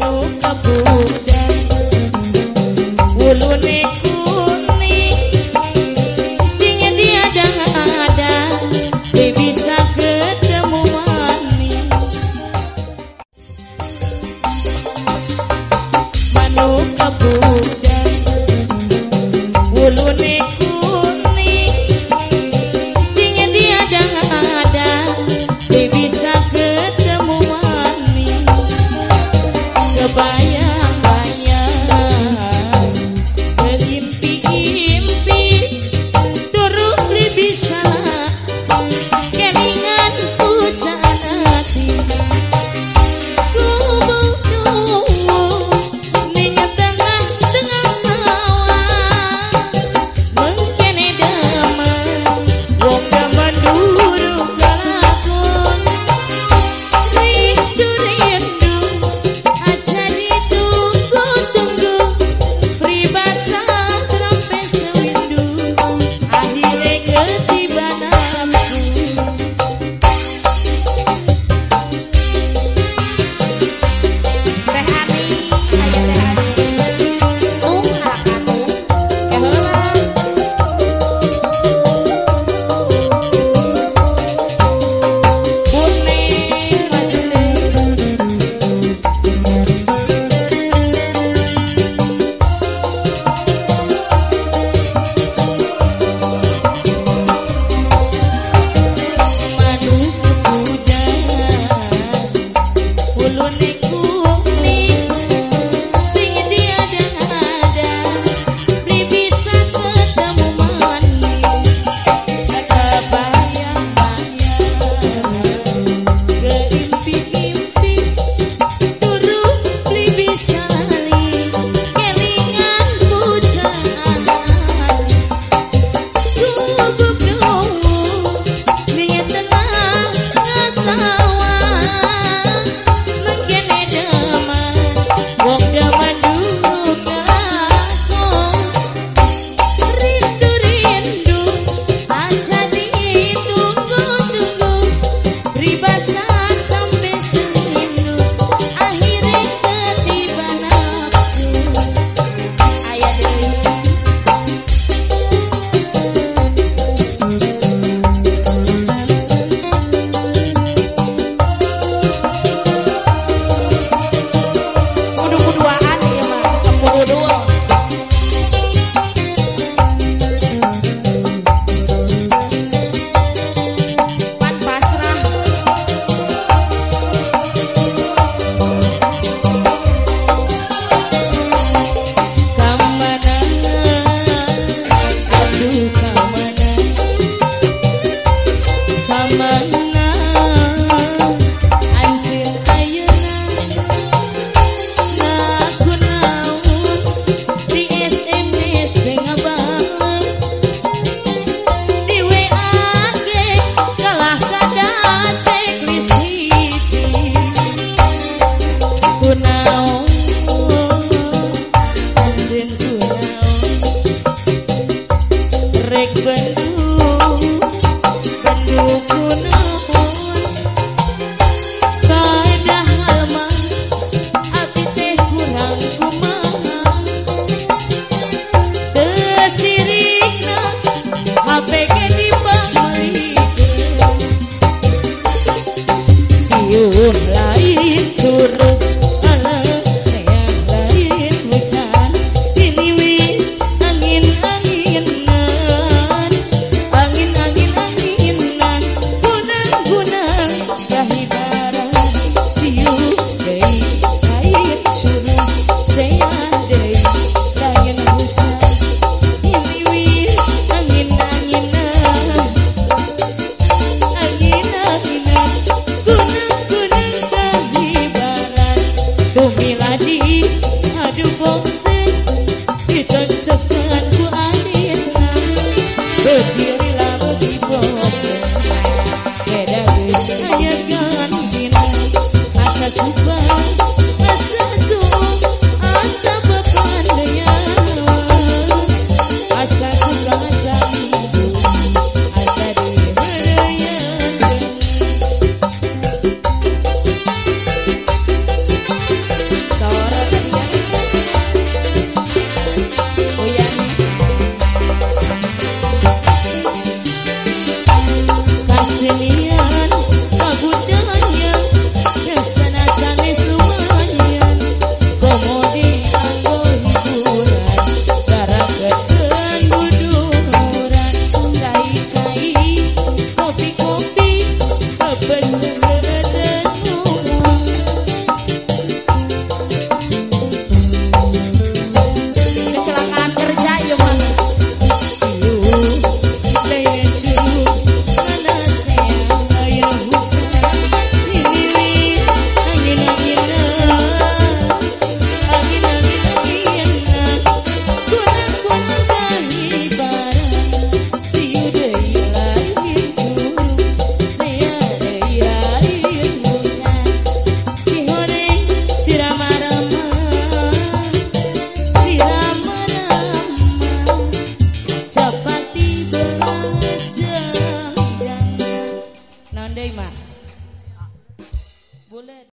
Oh. liên